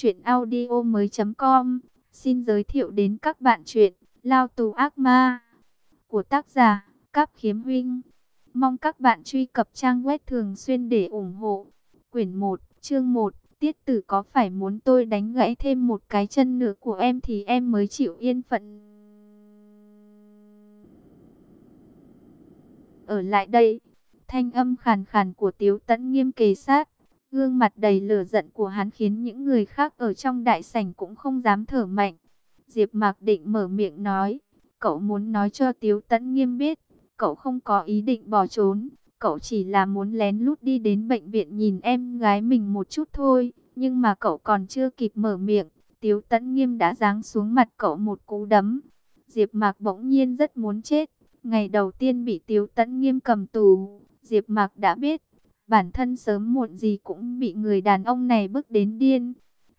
Chuyện audio mới com. Xin giới thiệu đến các bạn chuyện Lao tù ác ma Của tác giả Cáp Khiếm Huynh. Mong các bạn truy cập trang web thường xuyên để ủng hộ. Quyển 1, chương 1 Tiết tử có phải muốn tôi đánh gãy thêm một cái chân nữa của em thì em mới chịu yên phận? Ở lại đây Thanh âm khàn khàn của Tiếu Tấn nghiêm kề sát. Gương mặt đầy lửa giận của hắn khiến những người khác ở trong đại sảnh cũng không dám thở mạnh. Diệp Mạc định mở miệng nói, cậu muốn nói cho Tiếu Tấn Nghiêm biết, cậu không có ý định bỏ trốn, cậu chỉ là muốn lén lút đi đến bệnh viện nhìn em gái mình một chút thôi, nhưng mà cậu còn chưa kịp mở miệng, Tiếu Tấn Nghiêm đã giáng xuống mặt cậu một cú đấm. Diệp Mạc bỗng nhiên rất muốn chết, ngày đầu tiên bị Tiếu Tấn Nghiêm cầm tù, Diệp Mạc đã biết bản thân sớm muộn gì cũng bị người đàn ông này bức đến điên.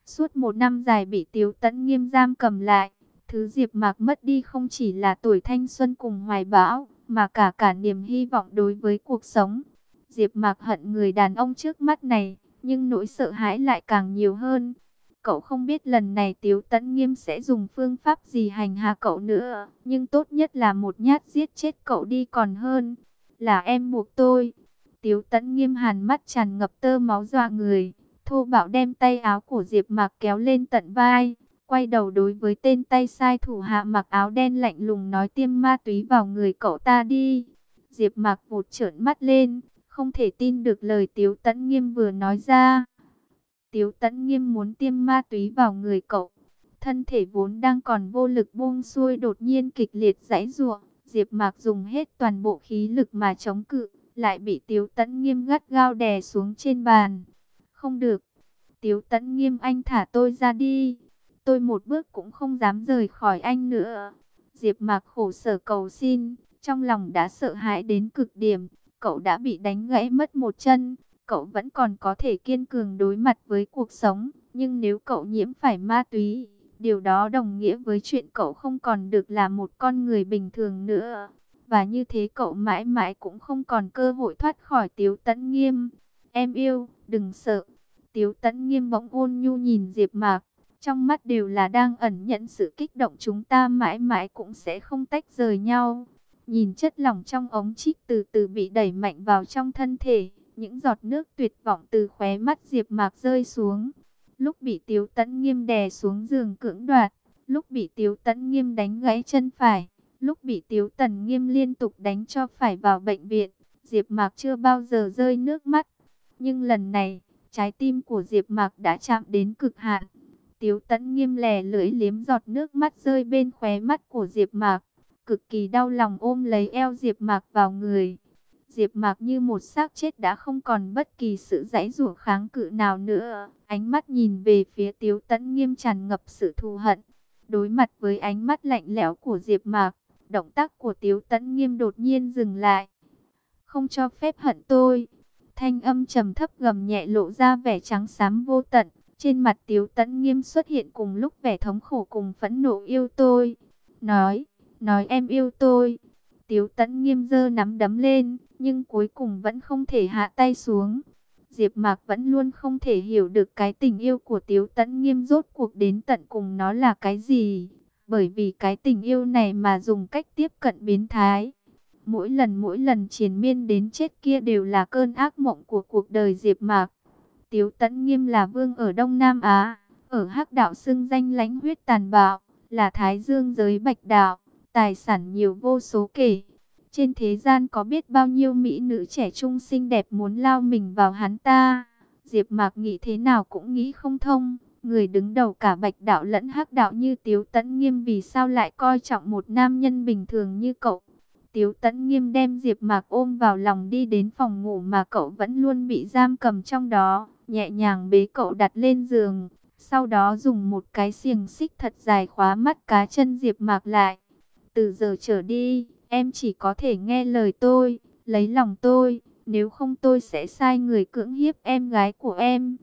Suốt một năm dài bị Tiếu Tấn nghiêm giam cầm lại, thứ Diệp Mạc mất đi không chỉ là tuổi thanh xuân cùng hoài bão, mà cả cả niềm hy vọng đối với cuộc sống. Diệp Mạc hận người đàn ông trước mắt này, nhưng nỗi sợ hãi lại càng nhiều hơn. Cậu không biết lần này Tiếu Tấn Nghiêm sẽ dùng phương pháp gì hành hạ cậu nữa, nhưng tốt nhất là một nhát giết chết cậu đi còn hơn. Là em buộc tôi, Tiếu tẫn nghiêm hàn mắt tràn ngập tơ máu dọa người. Thô bạo đem tay áo của Diệp Mạc kéo lên tận vai. Quay đầu đối với tên tay sai thủ hạ mặc áo đen lạnh lùng nói tiêm ma túy vào người cậu ta đi. Diệp Mạc vụt trợn mắt lên, không thể tin được lời Tiếu Tấn Nghiêm vừa nói ra. Tiếu Tấn Nghiêm muốn tiêm ma túy vào người cậu. Thân thể vốn đang còn vô lực buông xuôi đột nhiên kịch liệt giãy giụa, Diệp Mạc dùng hết toàn bộ khí lực mà chống cự lại bị Tiếu Tấn Nghiêm gắt gao đè xuống trên bàn. Không được, Tiếu Tấn Nghiêm anh thả tôi ra đi, tôi một bước cũng không dám rời khỏi anh nữa. Diệp Mạc khổ sở cầu xin, trong lòng đã sợ hãi đến cực điểm, cậu đã bị đánh gãy mất một chân, cậu vẫn còn có thể kiên cường đối mặt với cuộc sống, nhưng nếu cậu nhiễm phải ma túy, điều đó đồng nghĩa với chuyện cậu không còn được là một con người bình thường nữa và như thế cậu mãi mãi cũng không còn cơ hội thoát khỏi Tiếu Tấn Nghiêm. Em yêu, đừng sợ. Tiếu Tấn Nghiêm bỗng ôn nhu nhìn Diệp Mạc, trong mắt đều là đang ẩn nhận sự kích động chúng ta mãi mãi cũng sẽ không tách rời nhau. Nhìn chất lỏng trong ống chích từ từ bị đẩy mạnh vào trong thân thể, những giọt nước tuyệt vọng từ khóe mắt Diệp Mạc rơi xuống. Lúc bị Tiếu Tấn Nghiêm đè xuống giường cưỡng đoạt, lúc bị Tiếu Tấn Nghiêm đánh gãy chân phải, Lúc bị Tiếu Tần Nghiêm liên tục đánh cho phải vào bệnh viện, Diệp Mạc chưa bao giờ rơi nước mắt. Nhưng lần này, trái tim của Diệp Mạc đã chạm đến cực hạn. Tiếu Tấn Nghiêm lè lưỡi liếm giọt nước mắt rơi bên khóe mắt của Diệp Mạc, cực kỳ đau lòng ôm lấy eo Diệp Mạc vào người. Diệp Mạc như một xác chết đã không còn bất kỳ sự giãy giụa kháng cự nào nữa, ánh mắt nhìn về phía Tiếu Tấn Nghiêm tràn ngập sự thù hận. Đối mặt với ánh mắt lạnh lẽo của Diệp Mạc, Động tác của Tiếu Tấn Nghiêm đột nhiên dừng lại. Không cho phép hận tôi. Thanh âm trầm thấp gầm nhẹ lộ ra vẻ trắng xám vô tận. Trên mặt Tiếu Tấn Nghiêm xuất hiện cùng lúc vẻ thống khổ cùng phẫn nộ yêu tôi. Nói, nói em yêu tôi. Tiếu Tấn Nghiêm giơ nắm đấm lên, nhưng cuối cùng vẫn không thể hạ tay xuống. Diệp Mạc vẫn luôn không thể hiểu được cái tình yêu của Tiếu Tấn Nghiêm rốt cuộc đến tận cùng nó là cái gì bởi vì cái tình yêu này mà dùng cách tiếp cận biến thái. Mỗi lần mỗi lần triền miên đến chết kia đều là cơn ác mộng của cuộc đời Diệp Mạc. Tiếu Tấn Nghiêm là vương ở Đông Nam Á, ở Hắc đạo xưng danh lãnh huyết tàn bạo, là Thái Dương giới Bạch đạo, tài sản nhiều vô số kể. Trên thế gian có biết bao nhiêu mỹ nữ trẻ trung xinh đẹp muốn lao mình vào hắn ta. Diệp Mạc nghĩ thế nào cũng nghĩ không thông. Người đứng đầu cả bạch đạo lẫn hắc đạo như Tiếu Tấn Nghiêm vì sao lại coi trọng một nam nhân bình thường như cậu. Tiếu Tấn Nghiêm đem Diệp Mạc ôm vào lòng đi đến phòng ngủ mà cậu vẫn luôn bị giam cầm trong đó, nhẹ nhàng bế cậu đặt lên giường, sau đó dùng một cái xiềng xích thật dài khóa mắt cá chân Diệp Mạc lại. Từ giờ trở đi, em chỉ có thể nghe lời tôi, lấy lòng tôi, nếu không tôi sẽ sai người cưỡng hiếp em gái của em.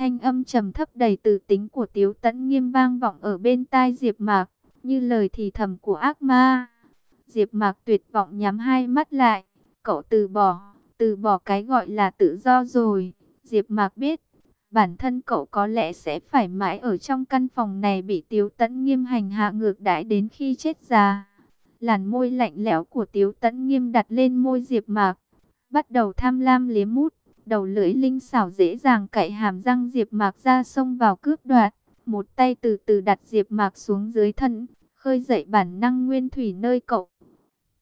Thanh âm trầm thấp đầy từ tính của Tiếu Tấn nghiêm vang vọng ở bên tai Diệp Mạc, như lời thì thầm của ác ma. Diệp Mạc tuyệt vọng nhắm hai mắt lại, cậu từ bỏ, từ bỏ cái gọi là tự do rồi. Diệp Mạc biết, bản thân cậu có lẽ sẽ phải mãi ở trong căn phòng này bị Tiếu Tấn Nghiêm hành hạ ngược đãi đến khi chết già. Làn môi lạnh lẽo của Tiếu Tấn Nghiêm đặt lên môi Diệp Mạc, bắt đầu tham lam liếm mút, đầu lưỡi linh xảo dễ dàng cạy hàm răng Diệp Mạc ra xông vào cướp đoạt, một tay từ từ đặt Diệp Mạc xuống dưới thân, khơi dậy bản năng nguyên thủy nơi cậu.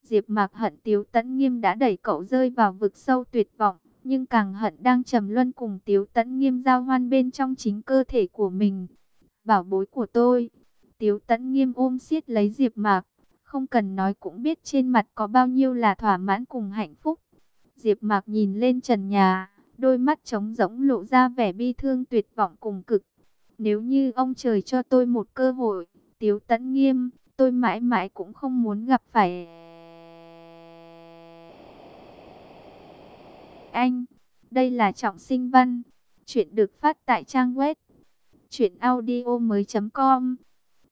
Diệp Mạc hận Tiếu Tấn Nghiêm đã đẩy cậu rơi vào vực sâu tuyệt vọng, nhưng càng hận đang trầm luân cùng Tiếu Tấn Nghiêm giao hoan bên trong chính cơ thể của mình. Bảo bối của tôi. Tiếu Tấn Nghiêm ôm siết lấy Diệp Mạc, không cần nói cũng biết trên mặt có bao nhiêu là thỏa mãn cùng hạnh phúc. Diệp Mạc nhìn lên trần nhà, đôi mắt trống rỗng lộ ra vẻ bi thương tuyệt vọng cùng cực. Nếu như ông trời cho tôi một cơ hội, Tiếu Tấn Nghiêm, tôi mãi mãi cũng không muốn gặp phải anh. Đây là Trọng Sinh Văn. Chuyện được phát tại trang web truyệnaudiomoi.com.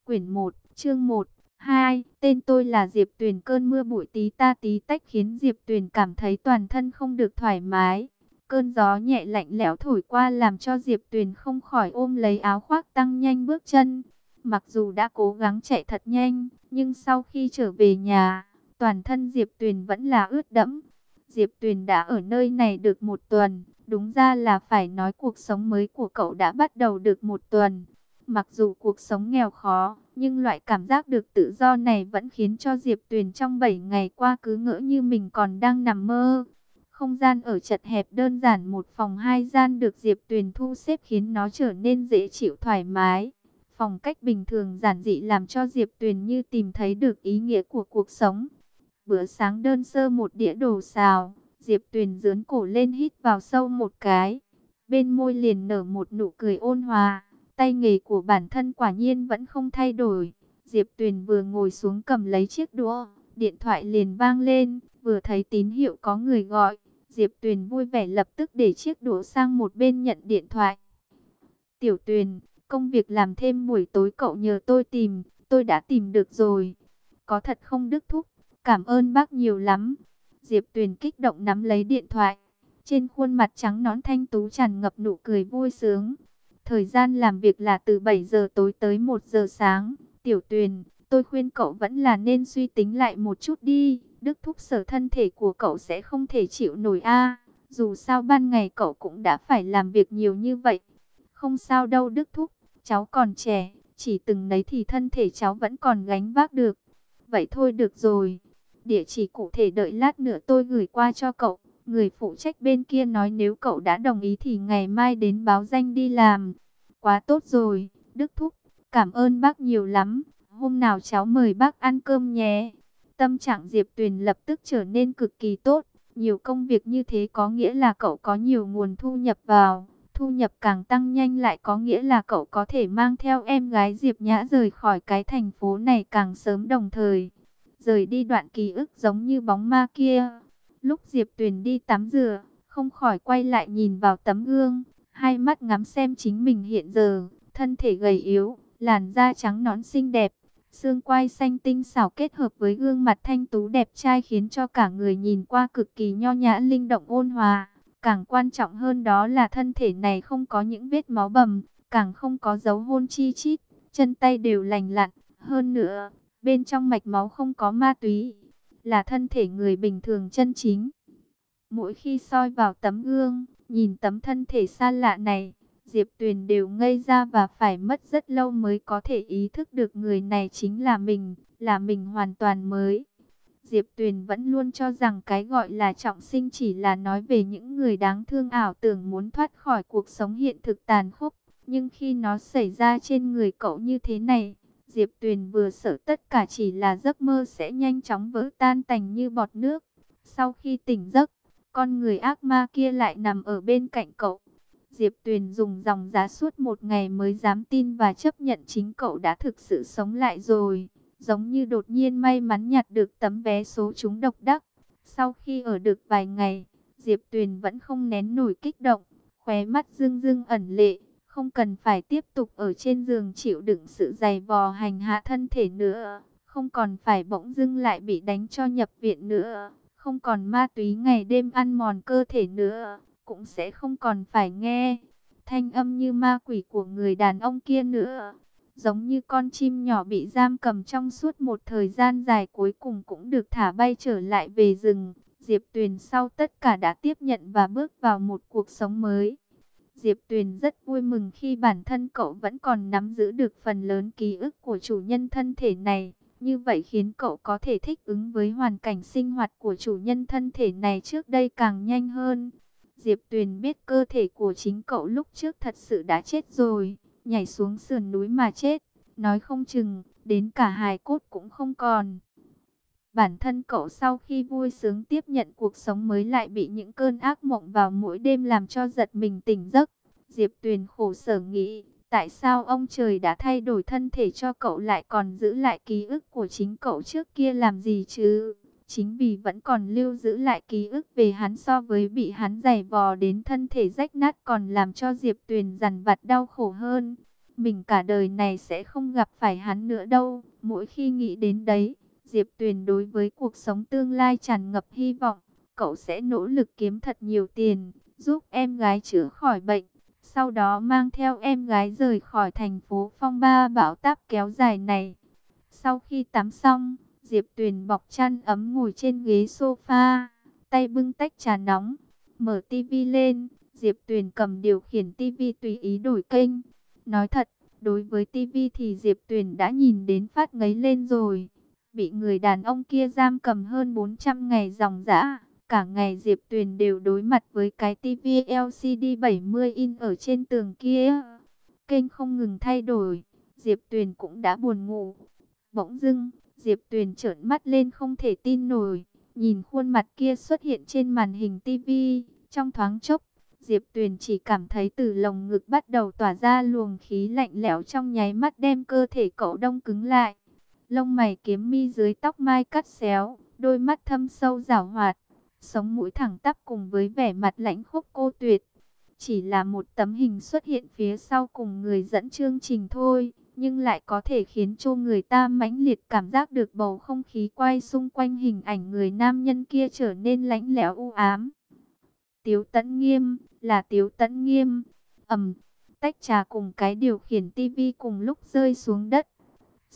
Quyển 1, chương 1, hai Tên tôi là Diệp Tuyền. Cơn mưa bụi tí ta tí tách khiến Diệp Tuyền cảm thấy toàn thân không được thoải mái. Cơn gió nhẹ lạnh lẽo thổi qua làm cho Diệp Tuyền không khỏi ôm lấy áo khoác tăng nhanh bước chân. Mặc dù đã cố gắng chạy thật nhanh, nhưng sau khi trở về nhà, toàn thân Diệp Tuyền vẫn là ướt đẫm. Diệp Tuyền đã ở nơi này được một tuần, đúng ra là phải nói cuộc sống mới của cậu đã bắt đầu được một tuần. Mặc dù cuộc sống nghèo khó, nhưng loại cảm giác được tự do này vẫn khiến cho Diệp Tuyền trong 7 ngày qua cứ ngỡ như mình còn đang nằm mơ. Không gian ở chật hẹp đơn giản một phòng hai gian được Diệp Tuyền thu xếp khiến nó trở nên dễ chịu thoải mái. Phòng cách bình thường giản dị làm cho Diệp Tuyền như tìm thấy được ý nghĩa của cuộc sống. Bữa sáng đơn sơ một đĩa đồ xào, Diệp Tuyền dướn cổ lên hít vào sâu một cái. Bên môi liền nở một nụ cười ôn hòa, tay nghề của bản thân quả nhiên vẫn không thay đổi. Diệp Tuyền vừa ngồi xuống cầm lấy chiếc đũa, điện thoại liền vang lên, vừa thấy tín hiệu có người gọi. Diệp Tuyền vui vẻ lập tức để chiếc đũa sang một bên nhận điện thoại. Tiểu Tuyền, công việc làm thêm buổi tối cậu nhờ tôi tìm, tôi đã tìm được rồi. Có thật không Đức Thúc? Cảm ơn bác nhiều lắm. Diệp Tuyền kích động nắm lấy điện thoại. Trên khuôn mặt trắng nón thanh tú tràn ngập nụ cười vui sướng. Thời gian làm việc là từ 7 giờ tối tới 1 giờ sáng. Tiểu Tuyền, tôi khuyên cậu vẫn là nên suy tính lại một chút đi. Đức thúc sở thân thể của cậu sẽ không thể chịu nổi a. dù sao ban ngày cậu cũng đã phải làm việc nhiều như vậy. Không sao đâu Đức thúc, cháu còn trẻ, chỉ từng nấy thì thân thể cháu vẫn còn gánh vác được. Vậy thôi được rồi, Địa chỉ cụ thể đợi lát nữa tôi gửi qua cho cậu. Người phụ trách bên kia nói nếu cậu đã đồng ý thì ngày mai đến báo danh đi làm. Quá tốt rồi, Đức Thúc, cảm ơn bác nhiều lắm. Hôm nào cháu mời bác ăn cơm nhé. Tâm trạng Diệp Tuyền lập tức trở nên cực kỳ tốt. Nhiều công việc như thế có nghĩa là cậu có nhiều nguồn thu nhập vào. Thu nhập càng tăng nhanh lại có nghĩa là cậu có thể mang theo em gái Diệp Nhã rời khỏi cái thành phố này càng sớm đồng thời rời đi đoạn ký ức giống như bóng ma kia. Lúc Diệp Tuyền đi tắm rửa, không khỏi quay lại nhìn vào tấm gương, hai mắt ngắm xem chính mình hiện giờ, thân thể gầy yếu, làn da trắng nõn xinh đẹp, xương quai xanh tinh xảo kết hợp với gương mặt thanh tú đẹp trai khiến cho cả người nhìn qua cực kỳ nho nhã linh động ôn hòa. Càng quan trọng hơn đó là thân thể này không có những vết máu bầm, càng không có dấu hôn chi chít, chân tay đều lành lặn. Hơn nữa, bên trong mạch máu không có ma túy, là thân thể người bình thường chân chính. Mỗi khi soi vào tấm gương, nhìn tấm thân thể xa lạ này, Diệp Tuyền đều ngây ra và phải mất rất lâu mới có thể ý thức được người này chính là mình, là mình hoàn toàn mới. Diệp Tuyền vẫn luôn cho rằng cái gọi là trọng sinh chỉ là nói về những người đáng thương ảo tưởng muốn thoát khỏi cuộc sống hiện thực tàn khốc. Nhưng khi nó xảy ra trên người cậu như thế này, Diệp Tuyền vừa sợ tất cả chỉ là giấc mơ sẽ nhanh chóng vỡ tan tành như bọt nước. Sau khi tỉnh giấc, con người ác ma kia lại nằm ở bên cạnh cậu. Diệp Tuyền dùng dòng giá suốt một ngày mới dám tin và chấp nhận chính cậu đã thực sự sống lại rồi. Giống như đột nhiên may mắn nhặt được tấm vé số trúng độc đắc. Sau khi ở được vài ngày, Diệp Tuyền vẫn không nén nổi kích động, khóe mắt rưng rưng ẩn lệ không cần phải tiếp tục ở trên giường chịu đựng sự dày vò hành hạ thân thể nữa, không còn phải bỗng dưng lại bị đánh cho nhập viện nữa, không còn ma túy ngày đêm ăn mòn cơ thể nữa, cũng sẽ không còn phải nghe thanh âm như ma quỷ của người đàn ông kia nữa. Giống như con chim nhỏ bị giam cầm trong suốt một thời gian dài cuối cùng cũng được thả bay trở lại về rừng. Diệp Tuyền sau tất cả đã tiếp nhận và bước vào một cuộc sống mới. Diệp Tuyền rất vui mừng khi bản thân cậu vẫn còn nắm giữ được phần lớn ký ức của chủ nhân thân thể này. Như vậy khiến cậu có thể thích ứng với hoàn cảnh sinh hoạt của chủ nhân thân thể này trước đây càng nhanh hơn. Diệp Tuyền biết cơ thể của chính cậu lúc trước thật sự đã chết rồi, nhảy xuống sườn núi mà chết, nói không chừng, đến cả hài cốt cũng không còn. Bản thân cậu sau khi vui sướng tiếp nhận cuộc sống mới lại bị những cơn ác mộng vào mỗi đêm làm cho giật mình tỉnh giấc. Diệp Tuyền khổ sở nghĩ, tại sao ông trời đã thay đổi thân thể cho cậu lại còn giữ lại ký ức của chính cậu trước kia làm gì chứ? Chính vì vẫn còn lưu giữ lại ký ức về hắn so với bị hắn giày vò đến thân thể rách nát còn làm cho Diệp Tuyền dằn vặt đau khổ hơn. Mình cả đời này sẽ không gặp phải hắn nữa đâu, mỗi khi nghĩ đến đấy Diệp Tuyền đối với cuộc sống tương lai tràn ngập hy vọng. Cậu sẽ nỗ lực kiếm thật nhiều tiền, giúp em gái chữa khỏi bệnh. Sau đó mang theo em gái rời khỏi thành phố phong ba bão táp kéo dài này. Sau khi tắm xong, Diệp Tuyền bọc chăn ấm ngồi trên ghế sofa, tay bưng tách trà nóng, mở tivi lên. Diệp Tuyền cầm điều khiển tivi tùy ý đổi kênh. Nói thật, đối với tivi thì Diệp Tuyền đã nhìn đến phát ngấy lên rồi bị người đàn ông kia giam cầm hơn 400 ngày dòng dã. Cả ngày Diệp Tuyền đều đối mặt với cái TV LCD 70 in ở trên tường kia. Kênh không ngừng thay đổi, Diệp Tuyền cũng đã buồn ngủ. Bỗng dưng, Diệp Tuyền trợn mắt lên không thể tin nổi, nhìn khuôn mặt kia xuất hiện trên màn hình TV. Trong thoáng chốc, Diệp Tuyền chỉ cảm thấy từ lồng ngực bắt đầu tỏa ra luồng khí lạnh lẽo trong nháy mắt đem cơ thể cậu đông cứng lại lông mày kiếm mi dưới tóc mai cắt xéo, đôi mắt thâm sâu rảo hoạt, sống mũi thẳng tắp cùng với vẻ mặt lãnh khốc cô tuyệt. Chỉ là một tấm hình xuất hiện phía sau cùng người dẫn chương trình thôi, nhưng lại có thể khiến cho người ta mãnh liệt cảm giác được bầu không khí quay xung quanh hình ảnh người nam nhân kia trở nên lãnh lẽo u ám. Tiếu tẫn nghiêm, là tiếu tẫn nghiêm, ầm, tách trà cùng cái điều khiển tivi cùng lúc rơi xuống đất.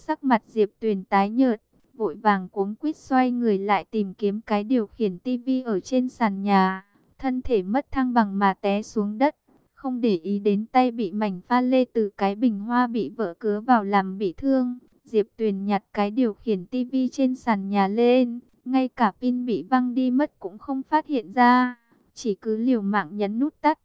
Sắc mặt Diệp Tuyền tái nhợt, vội vàng cuống quýt xoay người lại tìm kiếm cái điều khiển tivi ở trên sàn nhà. Thân thể mất thăng bằng mà té xuống đất, không để ý đến tay bị mảnh pha lê từ cái bình hoa bị vỡ cứa vào làm bị thương. Diệp Tuyền nhặt cái điều khiển tivi trên sàn nhà lên, ngay cả pin bị văng đi mất cũng không phát hiện ra, chỉ cứ liều mạng nhấn nút tắt.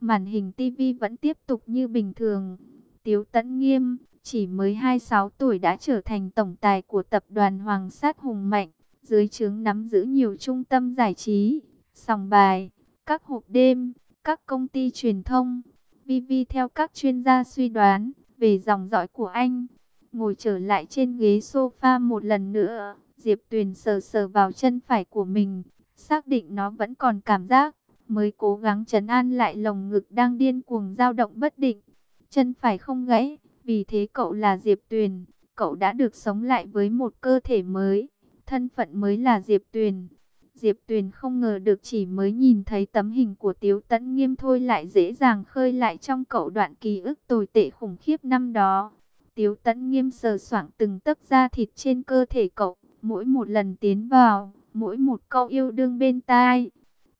Màn hình tivi vẫn tiếp tục như bình thường. Tiếu Tấn Nghiêm, chỉ mới 26 tuổi đã trở thành tổng tài của tập đoàn Hoàng Sát Hùng Mạnh, dưới trướng nắm giữ nhiều trung tâm giải trí, sòng bài, các hộp đêm, các công ty truyền thông. VV theo các chuyên gia suy đoán về dòng dõi của anh. Ngồi trở lại trên ghế sofa một lần nữa, Diệp Tuyền sờ sờ vào chân phải của mình, xác định nó vẫn còn cảm giác, mới cố gắng trấn an lại lồng ngực đang điên cuồng dao động bất định. Chân phải không gãy, vì thế cậu là Diệp Tuyền, cậu đã được sống lại với một cơ thể mới, thân phận mới là Diệp Tuyền. Diệp Tuyền không ngờ được chỉ mới nhìn thấy tấm hình của Tiếu Tấn Nghiêm thôi lại dễ dàng khơi lại trong cậu đoạn ký ức tồi tệ khủng khiếp năm đó. Tiếu Tấn Nghiêm sờ soạng từng tấc da thịt trên cơ thể cậu, mỗi một lần tiến vào, mỗi một câu yêu đương bên tai.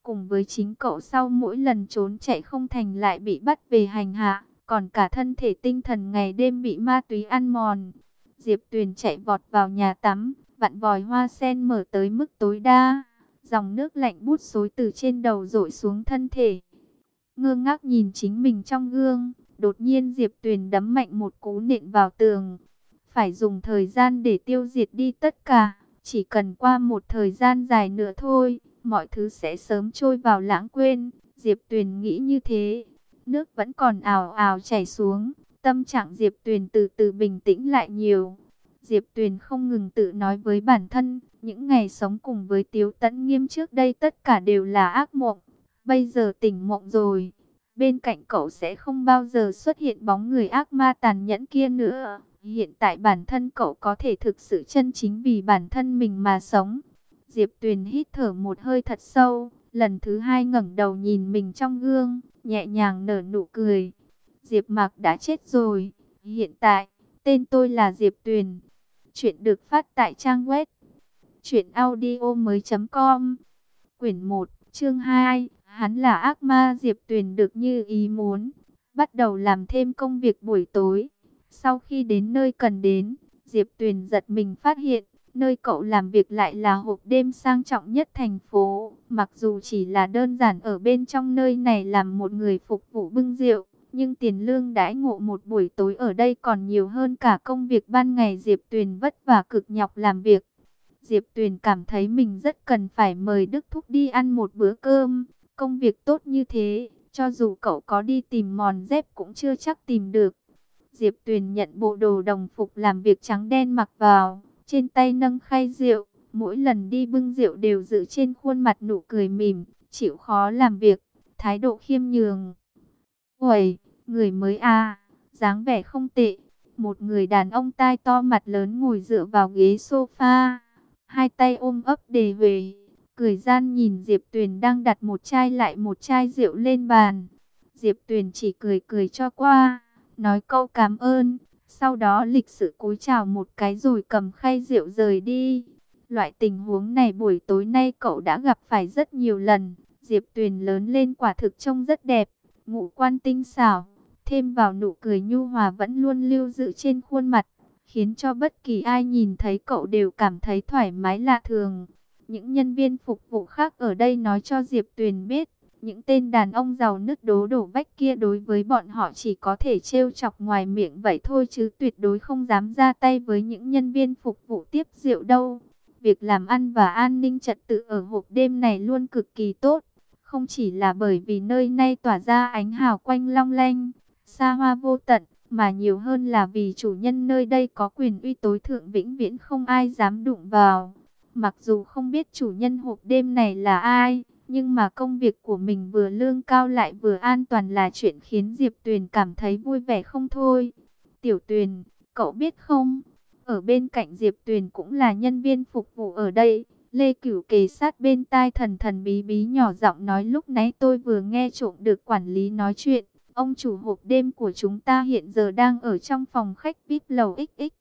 Cùng với chính cậu sau mỗi lần trốn chạy không thành lại bị bắt về hành hạ còn cả thân thể tinh thần ngày đêm bị ma túy ăn mòn. Diệp Tuyền chạy vọt vào nhà tắm, vặn vòi hoa sen mở tới mức tối đa. Dòng nước lạnh bút xối từ trên đầu rội xuống thân thể. Ngơ ngác nhìn chính mình trong gương, đột nhiên Diệp Tuyền đấm mạnh một cú nện vào tường. Phải dùng thời gian để tiêu diệt đi tất cả, chỉ cần qua một thời gian dài nữa thôi, mọi thứ sẽ sớm trôi vào lãng quên. Diệp Tuyền nghĩ như thế, nước vẫn còn ào ào chảy xuống, tâm trạng Diệp Tuyền từ từ bình tĩnh lại nhiều. Diệp Tuyền không ngừng tự nói với bản thân, những ngày sống cùng với Tiếu Tấn Nghiêm trước đây tất cả đều là ác mộng, bây giờ tỉnh mộng rồi. Bên cạnh cậu sẽ không bao giờ xuất hiện bóng người ác ma tàn nhẫn kia nữa. Hiện tại bản thân cậu có thể thực sự chân chính vì bản thân mình mà sống. Diệp Tuyền hít thở một hơi thật sâu, lần thứ hai ngẩng đầu nhìn mình trong gương, nhẹ nhàng nở nụ cười. Diệp Mạc đã chết rồi, hiện tại, tên tôi là Diệp Tuyền. Chuyện được phát tại trang web truyệnaudiomoi.com. Quyển 1, chương 2, hắn là ác ma Diệp Tuyền được như ý muốn, bắt đầu làm thêm công việc buổi tối. Sau khi đến nơi cần đến, Diệp Tuyền giật mình phát hiện, nơi cậu làm việc lại là hộp đêm sang trọng nhất thành phố. Mặc dù chỉ là đơn giản ở bên trong nơi này làm một người phục vụ bưng rượu, nhưng tiền lương đãi ngộ một buổi tối ở đây còn nhiều hơn cả công việc ban ngày Diệp Tuyền vất vả cực nhọc làm việc. Diệp Tuyền cảm thấy mình rất cần phải mời Đức Thúc đi ăn một bữa cơm, công việc tốt như thế, cho dù cậu có đi tìm mòn dép cũng chưa chắc tìm được. Diệp Tuyền nhận bộ đồ đồng phục làm việc trắng đen mặc vào, trên tay nâng khay rượu, mỗi lần đi bưng rượu đều giữ trên khuôn mặt nụ cười mỉm, chịu khó làm việc, thái độ khiêm nhường. Uầy, người mới à, dáng vẻ không tệ. Một người đàn ông tai to mặt lớn ngồi dựa vào ghế sofa, hai tay ôm ấp đề về, cười gian nhìn Diệp Tuyền đang đặt một chai lại một chai rượu lên bàn. Diệp Tuyền chỉ cười cười cho qua, nói câu cảm ơn, sau đó lịch sự cúi chào một cái rồi cầm khay rượu rời đi. Loại tình huống này buổi tối nay cậu đã gặp phải rất nhiều lần. Diệp Tuyền lớn lên quả thực trông rất đẹp, ngũ quan tinh xảo, thêm vào nụ cười nhu hòa vẫn luôn lưu giữ trên khuôn mặt, khiến cho bất kỳ ai nhìn thấy cậu đều cảm thấy thoải mái lạ thường. Những nhân viên phục vụ khác ở đây nói cho Diệp Tuyền biết, những tên đàn ông giàu nứt đố đổ vách kia đối với bọn họ chỉ có thể trêu chọc ngoài miệng vậy thôi chứ tuyệt đối không dám ra tay với những nhân viên phục vụ tiếp rượu đâu. Việc làm ăn và an ninh trật tự ở hộp đêm này luôn cực kỳ tốt. Không chỉ là bởi vì nơi này tỏa ra ánh hào quanh long lanh, xa hoa vô tận, mà nhiều hơn là vì chủ nhân nơi đây có quyền uy tối thượng vĩnh viễn không ai dám đụng vào. Mặc dù không biết chủ nhân hộp đêm này là ai, nhưng mà công việc của mình vừa lương cao lại vừa an toàn là chuyện khiến Diệp Tuyền cảm thấy vui vẻ không thôi. Tiểu Tuyền, cậu biết không, ở bên cạnh Diệp Tuyền cũng là nhân viên phục vụ ở đây. Lê Cửu kề sát bên tai thần thần bí bí nhỏ giọng nói lúc nãy tôi vừa nghe trộm được quản lý nói chuyện. Ông chủ hộp đêm của chúng ta hiện giờ đang ở trong phòng khách VIP lầu XX.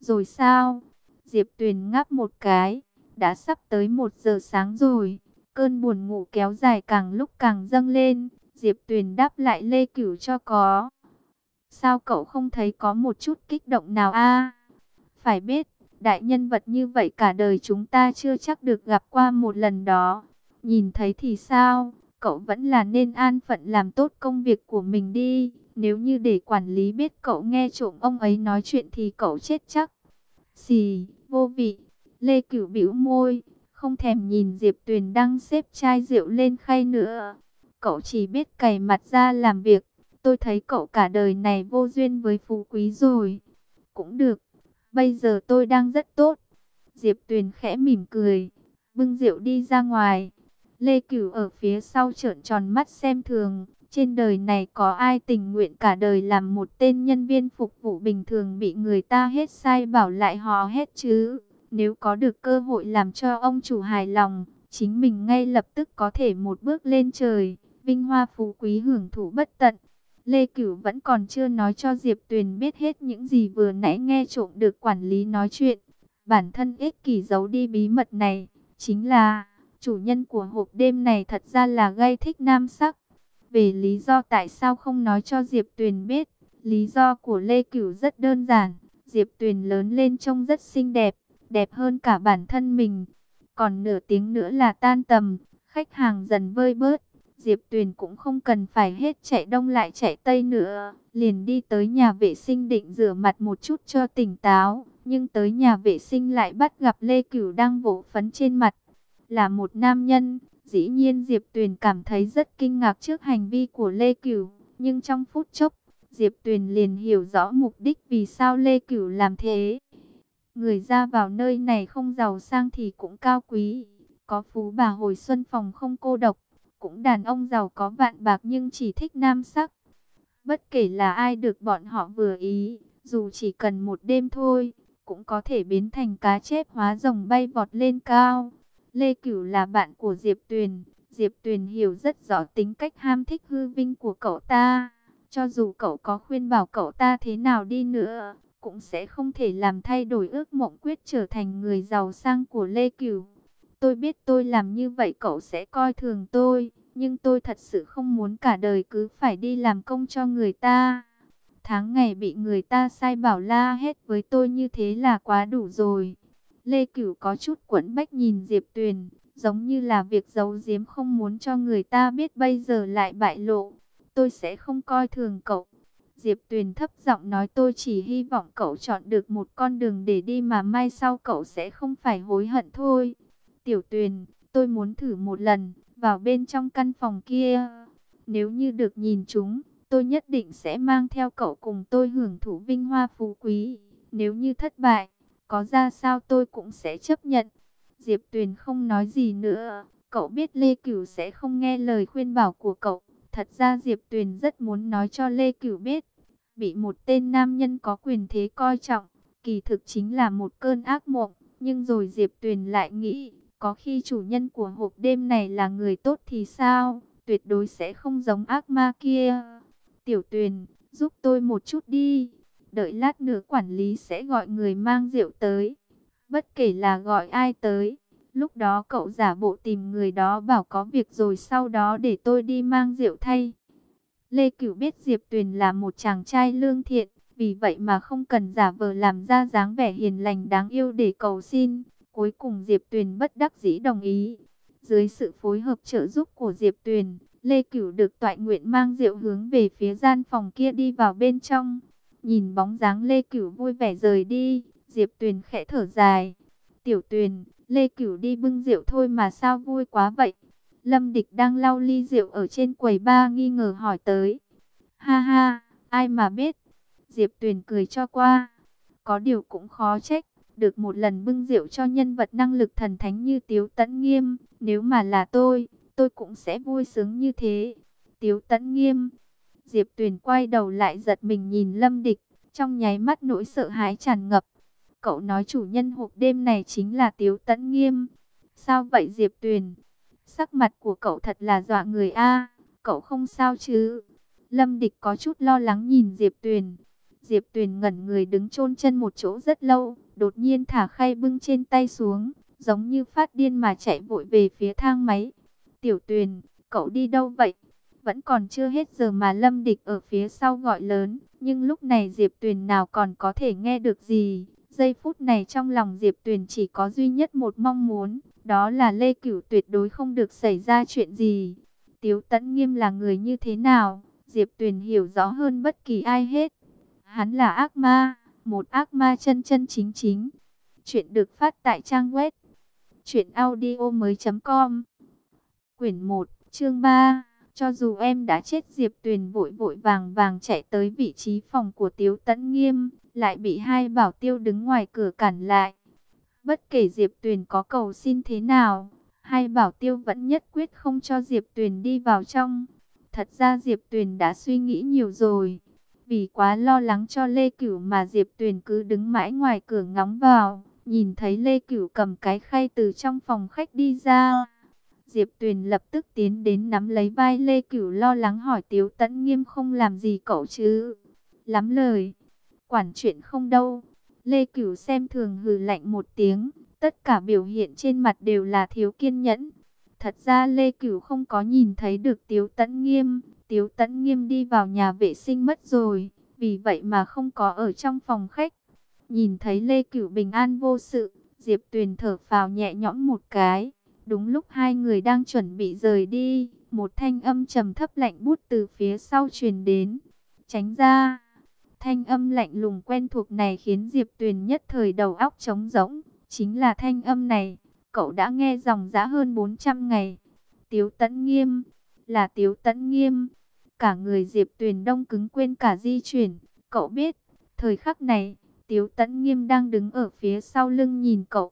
Rồi sao? Diệp Tuyền ngáp một cái. Đã sắp tới một giờ sáng rồi. Cơn buồn ngủ kéo dài càng lúc càng dâng lên. Diệp Tuyền đáp lại Lê Cửu cho có. Sao cậu không thấy có một chút kích động nào a? Phải biết, đại nhân vật như vậy cả đời chúng ta chưa chắc được gặp qua một lần đó. Nhìn thấy thì sao? Cậu vẫn là nên an phận làm tốt công việc của mình đi. Nếu như để quản lý biết cậu nghe trộm ông ấy nói chuyện thì cậu chết chắc. Xì, vô vị. Lê Cửu bĩu môi, không thèm nhìn Diệp Tuyền đang xếp chai rượu lên khay nữa. Cậu chỉ biết cày mặt ra làm việc. Tôi thấy cậu cả đời này vô duyên với phú quý rồi. Cũng được, bây giờ tôi đang rất tốt. Diệp Tuyền khẽ mỉm cười, bưng rượu đi ra ngoài. Lê Cửu ở phía sau trợn tròn mắt xem thường. Trên đời này có ai tình nguyện cả đời làm một tên nhân viên phục vụ bình thường bị người ta hết sai bảo lại họ hết chứ. Nếu có được cơ hội làm cho ông chủ hài lòng, chính mình ngay lập tức có thể một bước lên trời, vinh hoa phú quý hưởng thụ bất tận. Lê Cửu vẫn còn chưa nói cho Diệp Tuyền biết hết những gì vừa nãy nghe trộm được quản lý nói chuyện. Bản thân ích kỷ giấu đi bí mật này, chính là chủ nhân của hộp đêm này thật ra là gây thích nam sắc. Về lý do tại sao không nói cho Diệp Tuyền biết, lý do của Lê Cửu rất đơn giản. Diệp Tuyền lớn lên trông rất xinh đẹp, đẹp hơn cả bản thân mình. Còn nửa tiếng nữa là tan tầm, khách hàng dần vơi bớt. Diệp Tuyền cũng không cần phải hết chạy đông lại chạy tây nữa, liền đi tới nhà vệ sinh định rửa mặt một chút cho tỉnh táo, nhưng tới nhà vệ sinh lại bắt gặp Lê Cửu đang vỗ phấn trên mặt. Là một nam nhân, dĩ nhiên Diệp Tuyền cảm thấy rất kinh ngạc trước hành vi của Lê Cửu, nhưng trong phút chốc, Diệp Tuyền liền hiểu rõ mục đích vì sao Lê Cửu làm thế. Người ra vào nơi này không giàu sang thì cũng cao quý, có phú bà hồi xuân phòng không cô độc, cũng đàn ông giàu có vạn bạc nhưng chỉ thích nam sắc. Bất kể là ai được bọn họ vừa ý, dù chỉ cần một đêm thôi, cũng có thể biến thành cá chép hóa rồng bay vọt lên cao. Lê Cửu là bạn của Diệp Tuyền, Diệp Tuyền hiểu rất rõ tính cách ham thích hư vinh của cậu ta. Cho dù cậu có khuyên bảo cậu ta thế nào đi nữa, cũng sẽ không thể làm thay đổi ước mộng quyết trở thành người giàu sang của Lê Cửu. Tôi biết tôi làm như vậy cậu sẽ coi thường tôi, nhưng tôi thật sự không muốn cả đời cứ phải đi làm công cho người ta. Tháng ngày bị người ta sai bảo la hết với tôi như thế là quá đủ rồi. Lê Cửu có chút quẫn bách nhìn Diệp Tuyền, giống như là việc giấu giếm không muốn cho người ta biết bây giờ lại bại lộ. Tôi sẽ không coi thường cậu. Diệp Tuyền thấp giọng nói tôi chỉ hy vọng cậu chọn được một con đường để đi mà mai sau cậu sẽ không phải hối hận thôi. Tiểu Tuyền, tôi muốn thử một lần, vào bên trong căn phòng kia. Nếu như được nhìn chúng, tôi nhất định sẽ mang theo cậu cùng tôi hưởng thụ vinh hoa phú quý. Nếu như thất bại, có ra sao tôi cũng sẽ chấp nhận. Diệp Tuyền không nói gì nữa, cậu biết Lê Cửu sẽ không nghe lời khuyên bảo của cậu. Thật ra Diệp Tuyền rất muốn nói cho Lê Cửu biết, bị một tên nam nhân có quyền thế coi trọng, kỳ thực chính là một cơn ác mộng. Nhưng rồi Diệp Tuyền lại nghĩ, có khi chủ nhân của hộp đêm này là người tốt thì sao? Tuyệt đối sẽ không giống ác ma kia. Tiểu Tuyền, giúp tôi một chút đi. Đợi lát nữa quản lý sẽ gọi người mang rượu tới. Bất kể là gọi ai tới. Lúc đó cậu giả bộ tìm người đó bảo có việc rồi sau đó để tôi đi mang rượu thay. Lê Cửu biết Diệp Tuyền là một chàng trai lương thiện, vì vậy mà không cần giả vờ làm ra dáng vẻ hiền lành đáng yêu để cầu xin. Cuối cùng Diệp Tuyền bất đắc dĩ đồng ý. Dưới sự phối hợp trợ giúp của Diệp Tuyền, Lê Cửu được toại nguyện mang rượu hướng về phía gian phòng kia đi vào bên trong. Nhìn bóng dáng Lê Cửu vui vẻ rời đi, Diệp Tuyền khẽ thở dài. Tiểu Tuyền, Lê Cửu đi bưng rượu thôi mà sao vui quá vậy? Lâm Địch đang lau ly rượu ở trên quầy ba nghi ngờ hỏi tới. Ha ha, ai mà biết? Diệp Tuyền cười cho qua. Có điều cũng khó trách, được một lần bưng rượu cho nhân vật năng lực thần thánh như Tiếu Tấn Nghiêm. Nếu mà là tôi, tôi cũng sẽ vui sướng như thế. Tiếu Tấn Nghiêm. Diệp Tuyền quay đầu lại giật mình nhìn Lâm Địch, trong nháy mắt nỗi sợ hãi tràn ngập. Cậu nói chủ nhân hộp đêm này chính là Tiếu Tấn Nghiêm. Sao vậy Diệp Tuyền? Sắc mặt của cậu thật là dọa người a. cậu không sao chứ? Lâm Địch có chút lo lắng nhìn Diệp Tuyền. Diệp Tuyền ngẩn người đứng chôn chân một chỗ rất lâu, đột nhiên thả khay bưng trên tay xuống, giống như phát điên mà chạy vội về phía thang máy. Tiểu Tuyền, cậu đi đâu vậy? Vẫn còn chưa hết giờ mà Lâm Địch ở phía sau gọi lớn, nhưng lúc này Diệp Tuyền nào còn có thể nghe được gì. Giây phút này trong lòng Diệp Tuyền chỉ có duy nhất một mong muốn, đó là Lê Cửu tuyệt đối không được xảy ra chuyện gì. Tiếu Tấn Nghiêm là người như thế nào, Diệp Tuyền hiểu rõ hơn bất kỳ ai hết. Hắn là ác ma, một ác ma chân chân chính chính. Chuyện được phát tại trang web truyệnaudiomoi.com. Quyển 1, chương 3. Cho dù em đã chết Diệp Tuyền vội vội vàng vàng chạy tới vị trí phòng của Tiếu Tấn Nghiêm, lại bị hai bảo tiêu đứng ngoài cửa cản lại. Bất kể Diệp Tuyền có cầu xin thế nào, hai bảo tiêu vẫn nhất quyết không cho Diệp Tuyền đi vào trong. Thật ra Diệp Tuyền đã suy nghĩ nhiều rồi. Vì quá lo lắng cho Lê Cửu mà Diệp Tuyền cứ đứng mãi ngoài cửa ngóng vào. Nhìn thấy Lê Cửu cầm cái khay từ trong phòng khách đi ra. Diệp Tuyền lập tức tiến đến nắm lấy vai Lê Cửu lo lắng hỏi Tiếu Tấn Nghiêm không làm gì cậu chứ. Lắm lời. Quản chuyện không đâu. Lê Cửu xem thường hừ lạnh một tiếng. Tất cả biểu hiện trên mặt đều là thiếu kiên nhẫn. Thật ra Lê Cửu không có nhìn thấy được Tiếu Tấn Nghiêm. Tiếu Tấn Nghiêm đi vào nhà vệ sinh mất rồi. Vì vậy mà không có ở trong phòng khách. Nhìn thấy Lê Cửu bình an vô sự. Diệp Tuyền thở phào nhẹ nhõm một cái. Đúng lúc hai người đang chuẩn bị rời đi. Một thanh âm trầm thấp lạnh bút từ phía sau truyền đến. Tránh ra. Thanh âm lạnh lùng quen thuộc này khiến Diệp Tuyền nhất thời đầu óc trống rỗng. Chính là thanh âm này, cậu đã nghe dòng dã hơn 400 ngày. Tiếu Tấn Nghiêm, là Tiếu Tấn Nghiêm. Cả người Diệp Tuyền đông cứng quên cả di chuyển. Cậu biết, thời khắc này, Tiếu Tấn Nghiêm đang đứng ở phía sau lưng nhìn cậu.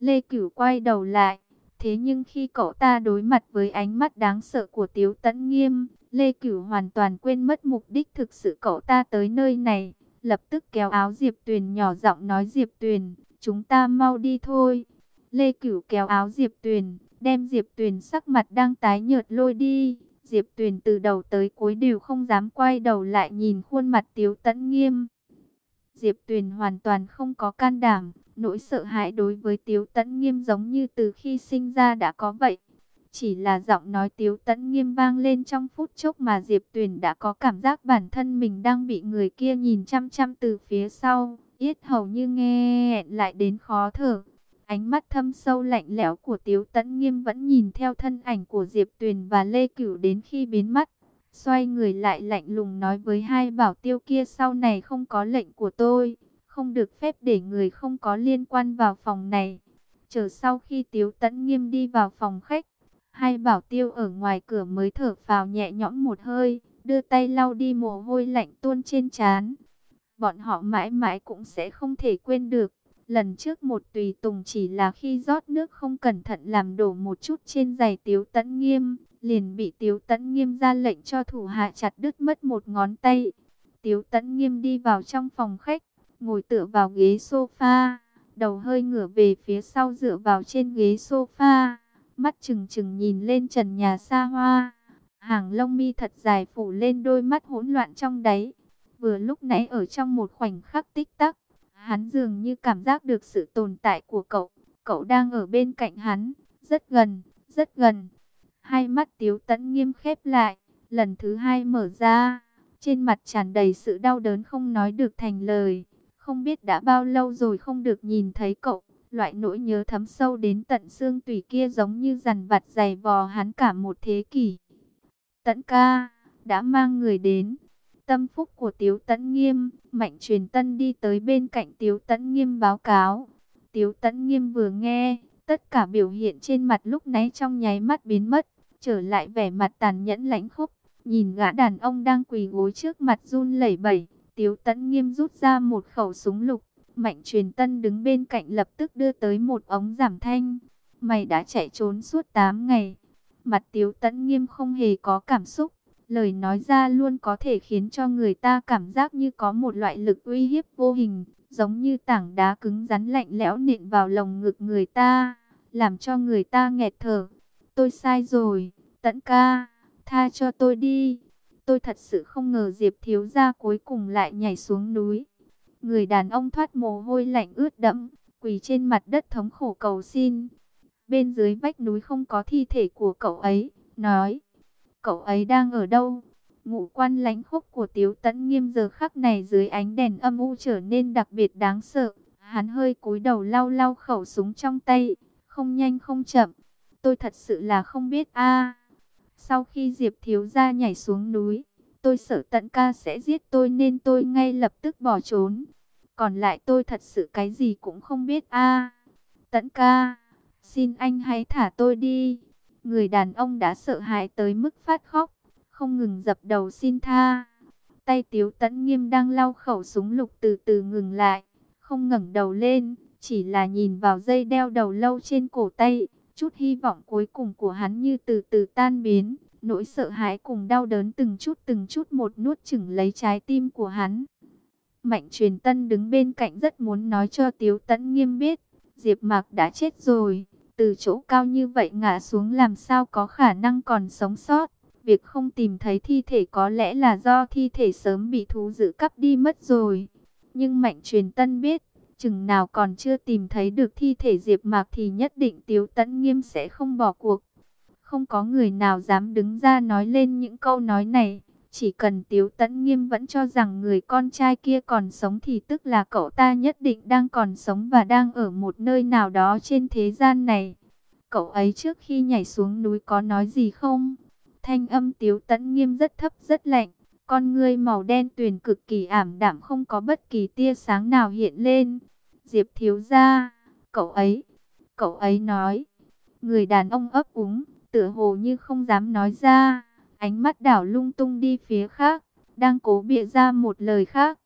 Lê Cửu quay đầu lại. Thế nhưng khi cậu ta đối mặt với ánh mắt đáng sợ của Tiếu Tấn Nghiêm, Lê Cửu hoàn toàn quên mất mục đích thực sự cậu ta tới nơi này. Lập tức kéo áo Diệp Tuyền nhỏ giọng nói Diệp Tuyền, chúng ta mau đi thôi. Lê Cửu kéo áo Diệp Tuyền, đem Diệp Tuyền sắc mặt đang tái nhợt lôi đi. Diệp Tuyền từ đầu tới cuối đều không dám quay đầu lại nhìn khuôn mặt Tiếu Tấn Nghiêm. Diệp Tuyền hoàn toàn không có can đảm, nỗi sợ hãi đối với Tiếu Tấn Nghiêm giống như từ khi sinh ra đã có vậy. Chỉ là giọng nói Tiếu Tấn Nghiêm vang lên trong phút chốc mà Diệp Tuyền đã có cảm giác bản thân mình đang bị người kia nhìn chăm chăm từ phía sau, yết hầu như nghe lại đến khó thở. Ánh mắt thâm sâu lạnh lẽo của Tiếu Tấn Nghiêm vẫn nhìn theo thân ảnh của Diệp Tuyền và Lê Cửu đến khi biến mất. Xoay người lại lạnh lùng nói với hai bảo tiêu kia sau này không có lệnh của tôi, không được phép để người không có liên quan vào phòng này. Chờ sau khi Tiếu Tấn Nghiêm đi vào phòng khách, hai bảo tiêu ở ngoài cửa mới thở phào nhẹ nhõm một hơi, đưa tay lau đi mồ hôi lạnh tuôn trên trán. Bọn họ mãi mãi cũng sẽ không thể quên được Lần trước một tùy tùng chỉ là khi rót nước không cẩn thận làm đổ một chút trên giày Tiếu Tấn Nghiêm, liền bị Tiếu Tấn Nghiêm ra lệnh cho thủ hạ chặt đứt mất một ngón tay. Tiếu Tấn Nghiêm đi vào trong phòng khách, ngồi tựa vào ghế sofa, đầu hơi ngửa về phía sau dựa vào trên ghế sofa, mắt trừng trừng nhìn lên trần nhà xa hoa. Hàng lông mi thật dài phủ lên đôi mắt hỗn loạn trong đáy. Vừa lúc nãy ở trong một khoảnh khắc tích tắc, Hắn dường như cảm giác được sự tồn tại của cậu. Cậu đang ở bên cạnh hắn, rất gần, rất gần. Hai mắt Tiếu Tẫn nghiêm khép lại, lần thứ hai mở ra. Trên mặt tràn đầy sự đau đớn không nói được thành lời. Không biết đã bao lâu rồi không được nhìn thấy cậu. Loại nỗi nhớ thấm sâu đến tận xương tủy kia giống như rằn vặt dày vò hắn cả một thế kỷ. Tẫn ca, đã mang người đến. Tâm phúc của Tiếu Tấn Nghiêm, Mạnh Truyền Tân đi tới bên cạnh Tiếu Tấn Nghiêm báo cáo. Tiếu Tấn Nghiêm vừa nghe, tất cả biểu hiện trên mặt lúc nãy trong nháy mắt biến mất, trở lại vẻ mặt tàn nhẫn lãnh khốc Nhìn gã đàn ông đang quỳ gối trước mặt run lẩy bẩy, Tiếu Tấn Nghiêm rút ra một khẩu súng lục. Mạnh Truyền Tân đứng bên cạnh lập tức đưa tới một ống giảm thanh. Mày đã chạy trốn suốt 8 ngày. Mặt Tiếu Tấn Nghiêm không hề có cảm xúc Lời nói ra luôn có thể khiến cho người ta cảm giác như có một loại lực uy hiếp vô hình, giống như tảng đá cứng rắn lạnh lẽo nện vào lồng ngực người ta, làm cho người ta nghẹt thở. Tôi sai rồi, tận ca, tha cho tôi đi. Tôi thật sự không ngờ Diệp thiếu gia cuối cùng lại nhảy xuống núi. Người đàn ông thoát mồ hôi lạnh ướt đẫm, quỳ trên mặt đất thống khổ cầu xin. Bên dưới vách núi không có thi thể của cậu ấy, nói cậu ấy đang ở đâu? Ngũ quan lãnh khốc của Tiếu Tấn Nghiêm giờ khắc này dưới ánh đèn âm u trở nên đặc biệt đáng sợ. Hắn hơi cúi đầu lau lau khẩu súng trong tay, không nhanh không chậm. Tôi thật sự là không biết a. sau khi Diệp Thiếu gia nhảy xuống núi, tôi sợ Tận ca sẽ giết tôi nên tôi ngay lập tức bỏ trốn. Còn lại tôi thật sự cái gì cũng không biết a. Tận ca, xin anh hãy thả tôi đi. Người đàn ông đã sợ hãi tới mức phát khóc, không ngừng dập đầu xin tha. Tay Tiếu Tấn Nghiêm đang lau khẩu súng lục từ từ ngừng lại, không ngẩng đầu lên, chỉ là nhìn vào dây đeo đầu lâu trên cổ tay. Chút hy vọng cuối cùng của hắn như từ từ tan biến, nỗi sợ hãi cùng đau đớn từng chút từng chút một nuốt chửng lấy trái tim của hắn. Mạnh truyền tân đứng bên cạnh rất muốn nói cho Tiếu Tấn Nghiêm biết, Diệp Mạc đã chết rồi từ chỗ cao như vậy ngã xuống làm sao có khả năng còn sống sót. Việc không tìm thấy thi thể có lẽ là do thi thể sớm bị thú dữ cắp đi mất rồi. Nhưng Mạnh Truyền Tân biết, chừng nào còn chưa tìm thấy được thi thể Diệp Mạc thì nhất định Tiếu Tấn Nghiêm sẽ không bỏ cuộc. Không có người nào dám đứng ra nói lên những câu nói này. Chỉ cần Tiếu Tấn Nghiêm vẫn cho rằng người con trai kia còn sống thì tức là cậu ta nhất định đang còn sống và đang ở một nơi nào đó trên thế gian này. Cậu ấy trước khi nhảy xuống núi có nói gì không? Thanh âm Tiếu Tấn Nghiêm rất thấp, rất lạnh. Con ngươi màu đen tuyền cực kỳ ảm đạm không có bất kỳ tia sáng nào hiện lên. Diệp thiếu gia, cậu ấy, cậu ấy nói. Người đàn ông ấp úng, tựa hồ như không dám nói ra ánh mắt đảo lung tung đi phía khác, đang cố bịa ra một lời khác.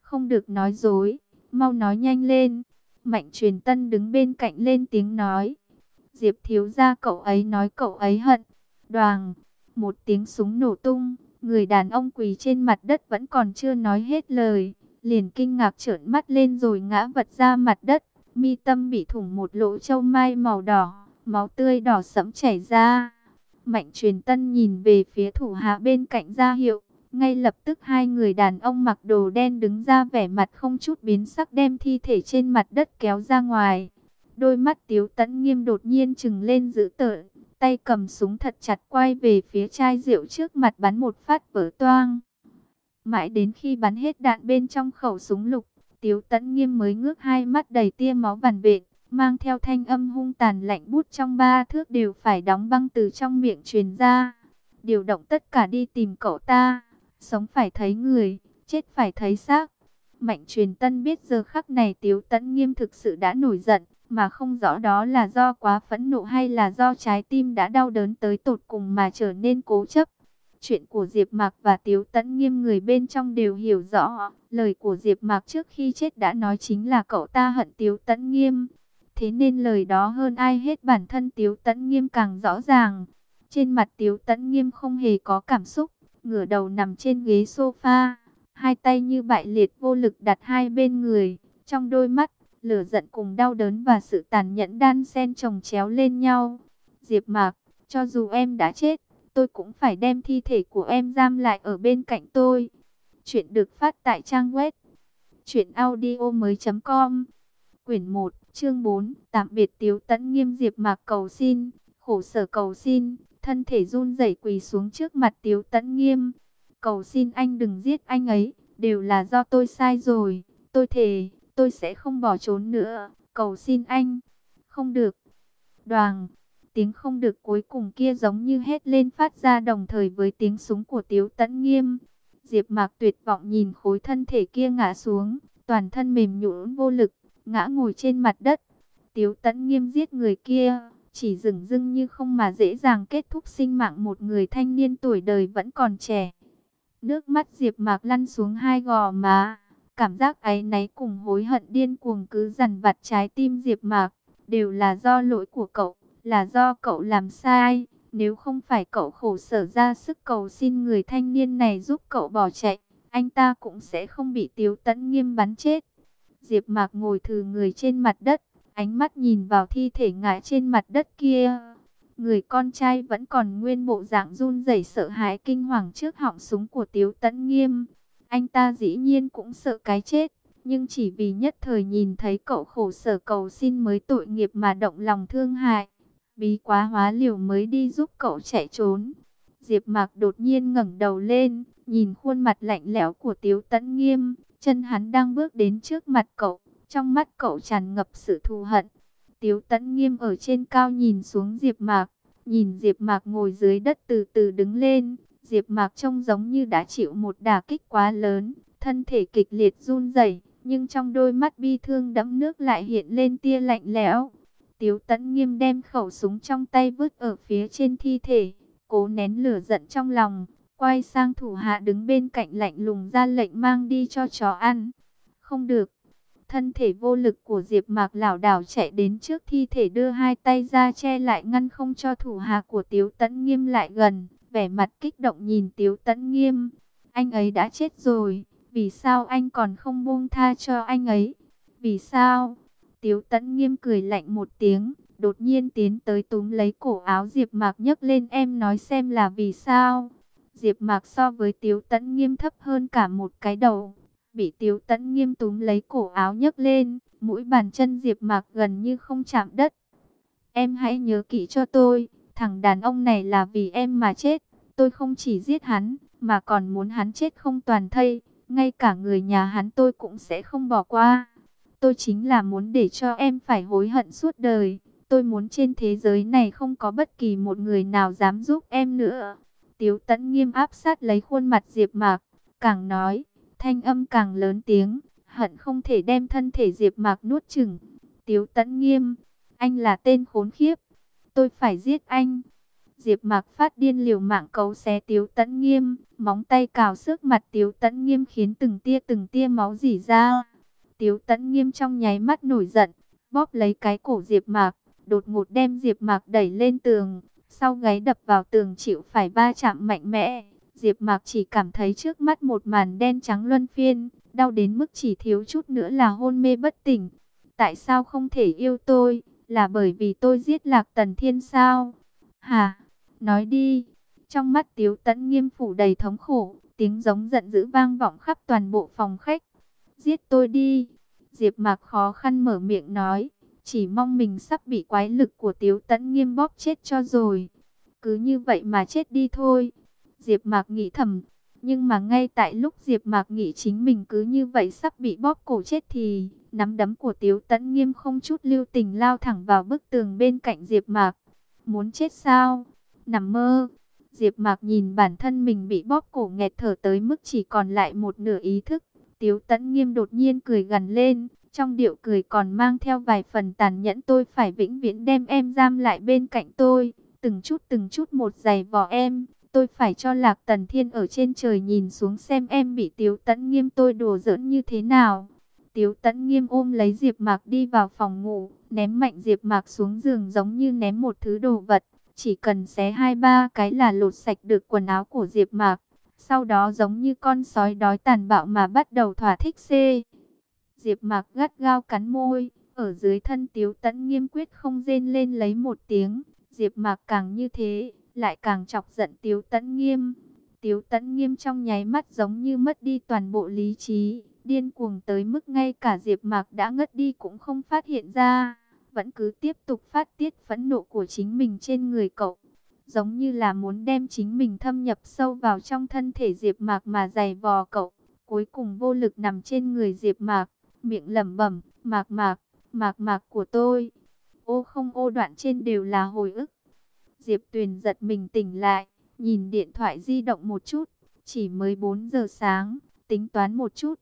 Không được nói dối, mau nói nhanh lên. Mạnh truyền tân đứng bên cạnh lên tiếng nói. Diệp thiếu ra cậu ấy nói cậu ấy hận. Đoàn, một tiếng súng nổ tung, người đàn ông quỳ trên mặt đất vẫn còn chưa nói hết lời. Liền kinh ngạc trợn mắt lên rồi ngã vật ra mặt đất, mi tâm bị thủng một lỗ châu mai màu đỏ máu tươi đỏ sẫm chảy ra. Mạnh truyền tân nhìn về phía thủ hạ bên cạnh ra hiệu, ngay lập tức hai người đàn ông mặc đồ đen đứng ra vẻ mặt không chút biến sắc đem thi thể trên mặt đất kéo ra ngoài. Đôi mắt tiếu tẫn nghiêm đột nhiên trừng lên giữ tợn, tay cầm súng thật chặt quay về phía chai rượu trước mặt bắn một phát vỡ toang. Mãi đến khi bắn hết đạn bên trong khẩu súng lục, tiếu tấn nghiêm mới ngước hai mắt đầy tia máu vằn vện, mang theo thanh âm hung tàn lạnh bút trong ba thước đều phải đóng băng từ trong miệng truyền ra. Điều động tất cả đi tìm cậu ta, sống phải thấy người, chết phải thấy xác. Mạnh truyền tân biết giờ khắc này tiếu tấn nghiêm thực sự đã nổi giận, mà không rõ đó là do quá phẫn nộ hay là do trái tim đã đau đớn tới tột cùng mà trở nên cố chấp. Chuyện của Diệp Mạc và Tiếu Tấn Nghiêm người bên trong đều hiểu rõ, lời của Diệp Mạc trước khi chết đã nói chính là cậu ta hận Tiếu Tấn Nghiêm. Thế nên lời đó hơn ai hết bản thân Tiếu Tấn Nghiêm càng rõ ràng. Trên mặt Tiếu Tấn Nghiêm không hề có cảm xúc, ngửa đầu nằm trên ghế sofa, hai tay như bại liệt vô lực đặt hai bên người, trong đôi mắt lửa giận cùng đau đớn và sự tàn nhẫn đan xen chồng chéo lên nhau. Diệp Mạc, cho dù em đã chết, tôi cũng phải đem thi thể của em giam lại ở bên cạnh tôi. Chuyện được phát tại trang web truyệnaudiomoi.com. Quyển 1, chương 4, tạm biệt Tiếu Tấn Nghiêm Diệp Mạc cầu xin, khổ sở cầu xin, thân thể run rẩy quỳ xuống trước mặt Tiếu Tấn Nghiêm. Cầu xin anh đừng giết anh ấy, đều là do tôi sai rồi, tôi thề tôi sẽ không bỏ trốn nữa, cầu xin anh. Không được. Đoàn, tiếng không được cuối cùng kia giống như hét lên phát ra đồng thời với tiếng súng của Tiếu Tấn Nghiêm. Diệp Mạc tuyệt vọng nhìn khối thân thể kia ngã xuống, toàn thân mềm nhũn vô lực, ngã ngồi trên mặt đất. Tiếu Tấn Nghiêm giết người kia, chỉ dừng dưng như không mà dễ dàng kết thúc sinh mạng một người thanh niên tuổi đời vẫn còn trẻ. Nước mắt Diệp Mạc lăn xuống hai gò má, Cảm giác ấy náy cùng hối hận điên cuồng cứ dằn vặt trái tim Diệp Mạc, đều là do lỗi của cậu, là do cậu làm sai. Nếu không phải cậu khổ sở ra sức cầu xin người thanh niên này giúp cậu bỏ chạy, anh ta cũng sẽ không bị Tiếu Tấn Nghiêm bắn chết. Diệp Mạc ngồi thừ người trên mặt đất, ánh mắt nhìn vào thi thể ngã trên mặt đất kia. Người con trai vẫn còn nguyên bộ dạng run rẩy sợ hãi kinh hoàng trước họng súng của Tiếu Tấn Nghiêm. Anh ta dĩ nhiên cũng sợ cái chết, nhưng chỉ vì nhất thời nhìn thấy cậu khổ sở cầu xin mới tội nghiệp mà động lòng thương hại. Bí quá hóa liều mới đi giúp cậu chạy trốn. Diệp Mạc đột nhiên ngẩng đầu lên, nhìn khuôn mặt lạnh lẽo của Tiếu Tấn Nghiêm, chân hắn đang bước đến trước mặt cậu, trong mắt cậu tràn ngập sự thù hận. Tiếu Tấn Nghiêm ở trên cao nhìn xuống Diệp Mạc, nhìn Diệp Mạc ngồi dưới đất từ từ đứng lên, Diệp Mạc trông giống như đã chịu một đả kích quá lớn, thân thể kịch liệt run rẩy, nhưng trong đôi mắt bi thương đẫm nước lại hiện lên tia lạnh lẽo. Tiếu Tấn Nghiêm đem khẩu súng trong tay vứt ở phía trên thi thể, cố nén lửa giận trong lòng, quay sang thủ hạ đứng bên cạnh lạnh lùng ra lệnh mang đi cho chó ăn. Không được. Thân thể vô lực của Diệp Mạc lảo đảo chạy đến trước thi thể đưa hai tay ra che lại ngăn không cho thủ hạ của Tiếu Tấn Nghiêm lại gần vẻ mặt kích động nhìn Tiếu Tấn Nghiêm. Anh ấy đã chết rồi, vì sao anh còn không buông tha cho anh ấy? Vì sao? Tiếu Tấn Nghiêm cười lạnh một tiếng, đột nhiên tiến tới túm lấy cổ áo Diệp Mạc nhấc lên em nói xem là vì sao? Diệp Mạc so với Tiếu Tấn Nghiêm thấp hơn cả một cái đầu, bị Tiếu Tấn Nghiêm túm lấy cổ áo nhấc lên, mũi bàn chân Diệp Mạc gần như không chạm đất. Em hãy nhớ kỹ cho tôi, Thằng đàn ông này là vì em mà chết. Tôi không chỉ giết hắn, mà còn muốn hắn chết không toàn thây. Ngay cả người nhà hắn tôi cũng sẽ không bỏ qua. Tôi chính là muốn để cho em phải hối hận suốt đời. Tôi muốn trên thế giới này không có bất kỳ một người nào dám giúp em nữa. Tiếu tẫn nghiêm áp sát lấy khuôn mặt Diệp Mạc. Càng nói, thanh âm càng lớn tiếng. Hận không thể đem thân thể Diệp Mạc nuốt chửng. Tiếu tẫn nghiêm, anh là tên khốn khiếp tôi phải giết anh. Diệp Mạc phát điên liều mạng cấu xé Tiếu Tấn Nghiêm, móng tay cào xước mặt Tiếu Tấn Nghiêm khiến từng tia từng tia máu rỉ ra. Tiếu Tấn Nghiêm trong nháy mắt nổi giận, bóp lấy cái cổ Diệp Mạc, đột ngột đem Diệp Mạc đẩy lên tường, sau gáy đập vào tường chịu phải va chạm mạnh mẽ. Diệp Mạc chỉ cảm thấy trước mắt một màn đen trắng luân phiên, đau đến mức chỉ thiếu chút nữa là hôn mê bất tỉnh. Tại sao không thể yêu tôi? Là bởi vì tôi giết Lạc Tần Thiên sao? Hả? Nói đi. Trong mắt Tiếu Tấn nghiêm phủ đầy thống khổ, tiếng giống giận dữ vang vọng khắp toàn bộ phòng khách. Giết tôi đi. Diệp Mạc khó khăn mở miệng nói, chỉ mong mình sắp bị quái lực của Tiếu Tấn nghiêm bóp chết cho rồi. Cứ như vậy mà chết đi thôi. Diệp Mạc nghĩ thầm, nhưng mà ngay tại lúc Diệp Mạc nghĩ chính mình cứ như vậy sắp bị bóp cổ chết thì nắm đấm của Tiếu Tấn Nghiêm không chút lưu tình lao thẳng vào bức tường bên cạnh Diệp Mạc. Muốn chết sao? Nằm mơ. Diệp Mạc nhìn bản thân mình bị bóp cổ nghẹt thở tới mức chỉ còn lại một nửa ý thức. Tiếu Tấn Nghiêm đột nhiên cười gằn lên, trong điệu cười còn mang theo vài phần tàn nhẫn tôi phải vĩnh viễn đem em giam lại bên cạnh tôi, từng chút từng chút một giày vò em, tôi phải cho Lạc Tần Thiên ở trên trời nhìn xuống xem em bị Tiếu Tấn Nghiêm tôi đùa giỡn như thế nào. Tiếu Tấn Nghiêm ôm lấy Diệp Mạc đi vào phòng ngủ, ném mạnh Diệp Mạc xuống giường giống như ném một thứ đồ vật, chỉ cần xé hai ba cái là lột sạch được quần áo của Diệp Mạc. Sau đó giống như con sói đói tàn bạo mà bắt đầu thỏa thích xê. Diệp Mạc gắt gao cắn môi, ở dưới thân Tiếu Tấn Nghiêm quyết không rên lên lấy một tiếng. Diệp Mạc càng như thế, lại càng chọc giận Tiếu Tấn Nghiêm. Tiếu Tấn Nghiêm trong nháy mắt giống như mất đi toàn bộ lý trí, điên cuồng tới mức ngay cả Diệp Mạc đã ngất đi cũng không phát hiện ra, vẫn cứ tiếp tục phát tiết phẫn nộ của chính mình trên người cậu, giống như là muốn đem chính mình thâm nhập sâu vào trong thân thể Diệp Mạc mà giày vò cậu, cuối cùng vô lực nằm trên người Diệp Mạc, miệng lẩm bẩm, "Mạc Mạc, Mạc Mạc của tôi." Ô không ô đoạn trên đều là hồi ức. Diệp Tuyền giật mình tỉnh lại, nhìn điện thoại di động một chút, chỉ mới 4 giờ sáng, tính toán một chút,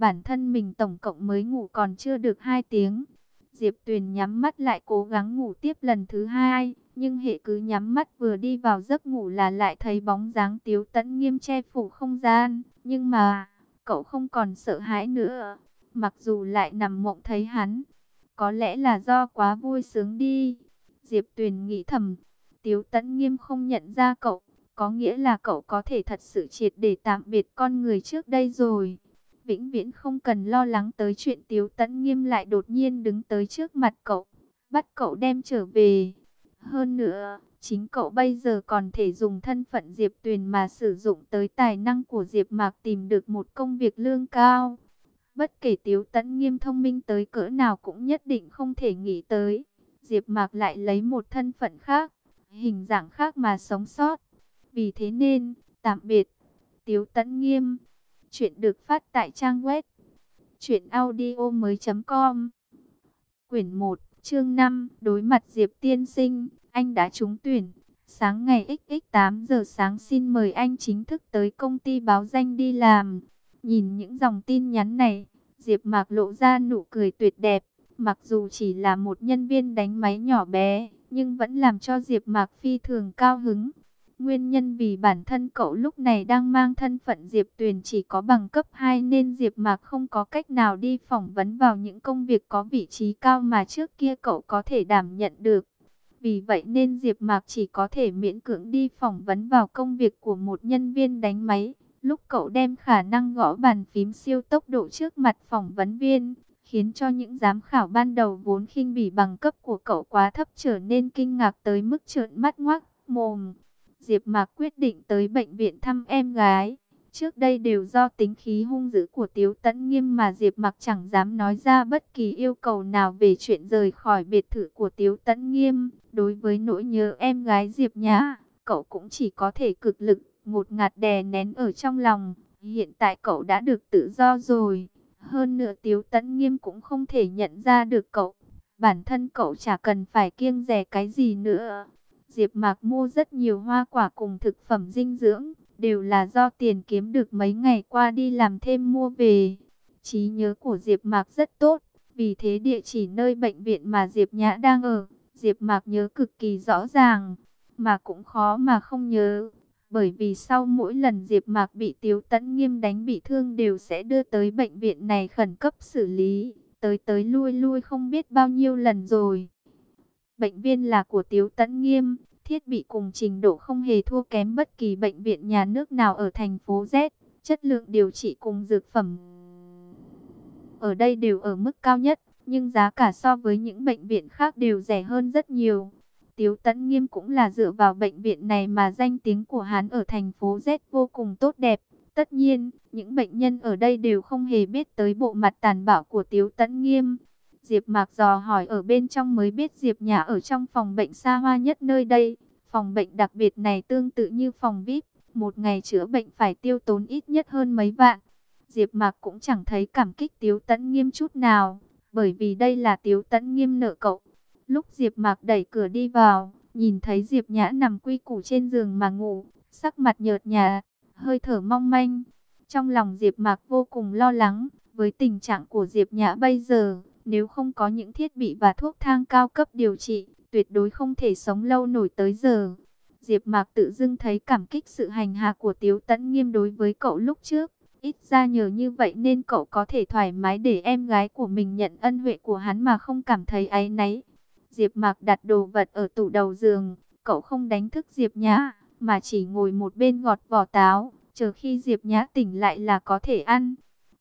bản thân mình tổng cộng mới ngủ còn chưa được 2 tiếng. Diệp Tuyền nhắm mắt lại cố gắng ngủ tiếp lần thứ hai, nhưng hệ cứ nhắm mắt vừa đi vào giấc ngủ là lại thấy bóng dáng Tiếu Tấn Nghiêm che phủ không gian, nhưng mà cậu không còn sợ hãi nữa. Mặc dù lại nằm mộng thấy hắn, có lẽ là do quá vui sướng đi. Diệp Tuyền nghĩ thầm, Tiếu Tấn Nghiêm không nhận ra cậu, có nghĩa là cậu có thể thật sự triệt để tạm biệt con người trước đây rồi. Vĩnh viễn không cần lo lắng tới chuyện Tiếu Tấn Nghiêm lại đột nhiên đứng tới trước mặt cậu, bắt cậu đem trở về. Hơn nữa, chính cậu bây giờ còn thể dùng thân phận Diệp Tuyền mà sử dụng tới tài năng của Diệp Mạc tìm được một công việc lương cao. Bất kể Tiếu Tấn Nghiêm thông minh tới cỡ nào cũng nhất định không thể nghĩ tới. Diệp Mạc lại lấy một thân phận khác, hình dạng khác mà sống sót. Vì thế nên, tạm biệt, Tiếu Tấn Nghiêm. Chuyện được phát tại trang web truyệnaudiomoi.com. Quyển 1, chương 5, đối mặt Diệp tiên sinh, anh đã trúng tuyển. Sáng ngày XX 8 giờ sáng xin mời anh chính thức tới công ty báo danh đi làm. Nhìn những dòng tin nhắn này, Diệp Mạc lộ ra nụ cười tuyệt đẹp, mặc dù chỉ là một nhân viên đánh máy nhỏ bé, nhưng vẫn làm cho Diệp Mạc phi thường cao hứng. Nguyên nhân vì bản thân cậu lúc này đang mang thân phận Diệp Tuyền chỉ có bằng cấp 2 nên Diệp Mạc không có cách nào đi phỏng vấn vào những công việc có vị trí cao mà trước kia cậu có thể đảm nhận được. Vì vậy nên Diệp Mạc chỉ có thể miễn cưỡng đi phỏng vấn vào công việc của một nhân viên đánh máy. Lúc cậu đem khả năng gõ bàn phím siêu tốc độ trước mặt phỏng vấn viên, khiến cho những giám khảo ban đầu vốn khinh bỉ bằng cấp của cậu quá thấp trở nên kinh ngạc tới mức trợn mắt ngoác mồm. Diệp Mạc quyết định tới bệnh viện thăm em gái. Trước đây đều do tính khí hung dữ của Tiếu Tấn Nghiêm mà Diệp Mạc chẳng dám nói ra bất kỳ yêu cầu nào về chuyện rời khỏi biệt thự của Tiếu Tấn Nghiêm. Đối với nỗi nhớ em gái Diệp Nhã, cậu cũng chỉ có thể cực lực ngột ngạt đè nén ở trong lòng. Hiện tại cậu đã được tự do rồi. Hơn nữa Tiếu Tấn Nghiêm cũng không thể nhận ra được cậu. Bản thân cậu chả cần phải kiêng dè cái gì nữa. Diệp Mạc mua rất nhiều hoa quả cùng thực phẩm dinh dưỡng, đều là do tiền kiếm được mấy ngày qua đi làm thêm mua về. Trí nhớ của Diệp Mạc rất tốt, vì thế địa chỉ nơi bệnh viện mà Diệp Nhã đang ở, Diệp Mạc nhớ cực kỳ rõ ràng, mà cũng khó mà không nhớ. Bởi vì sau mỗi lần Diệp Mạc bị Tiếu Tấn Nghiêm đánh bị thương đều sẽ đưa tới bệnh viện này khẩn cấp xử lý, tới tới lui lui không biết bao nhiêu lần rồi. Bệnh viện là của Tiếu Tấn Nghiêm, thiết bị cùng trình độ không hề thua kém bất kỳ bệnh viện nhà nước nào ở thành phố Z, chất lượng điều trị cùng dược phẩm. Ở đây đều ở mức cao nhất, nhưng giá cả so với những bệnh viện khác đều rẻ hơn rất nhiều. Tiếu Tấn Nghiêm cũng là dựa vào bệnh viện này mà danh tiếng của hắn ở thành phố Z vô cùng tốt đẹp. Tất nhiên, những bệnh nhân ở đây đều không hề biết tới bộ mặt tàn bạo của Tiếu Tấn Nghiêm. Diệp Mạc dò hỏi ở bên trong mới biết Diệp Nhã ở trong phòng bệnh xa hoa nhất nơi đây. Phòng bệnh đặc biệt này tương tự như phòng VIP, một ngày chữa bệnh phải tiêu tốn ít nhất hơn mấy vạn. Diệp Mạc cũng chẳng thấy cảm kích Tiếu Tấn Nghiêm chút nào, bởi vì đây là Tiếu Tấn Nghiêm nợ cậu. Lúc Diệp Mạc đẩy cửa đi vào, nhìn thấy Diệp Nhã nằm quy củ trên giường mà ngủ, sắc mặt nhợt nhạt, hơi thở mong manh. Trong lòng Diệp Mạc vô cùng lo lắng, với tình trạng của Diệp Nhã bây giờ, nếu không có những thiết bị và thuốc thang cao cấp điều trị, tuyệt đối không thể sống lâu nổi tới giờ. Diệp Mạc tự dưng thấy cảm kích sự hành hạ của Tiếu Tấn Nghiêm đối với cậu lúc trước. Ít ra nhờ như vậy nên cậu có thể thoải mái để em gái của mình nhận ân huệ của hắn mà không cảm thấy áy náy. Diệp Mạc đặt đồ vật ở tủ đầu giường, cậu không đánh thức Diệp Nhã, mà chỉ ngồi một bên gọt vỏ táo, chờ khi Diệp Nhã tỉnh lại là có thể ăn.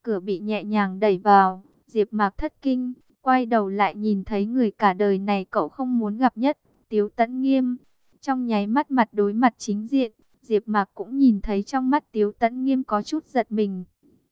Cửa bị nhẹ nhàng đẩy vào, Diệp Mạc thất kinh, quay đầu lại nhìn thấy người cả đời này cậu không muốn gặp nhất, Tiếu Tấn Nghiêm. Trong nháy mắt mặt đối mặt chính diện, Diệp Mạc cũng nhìn thấy trong mắt Tiếu Tấn Nghiêm có chút giật mình.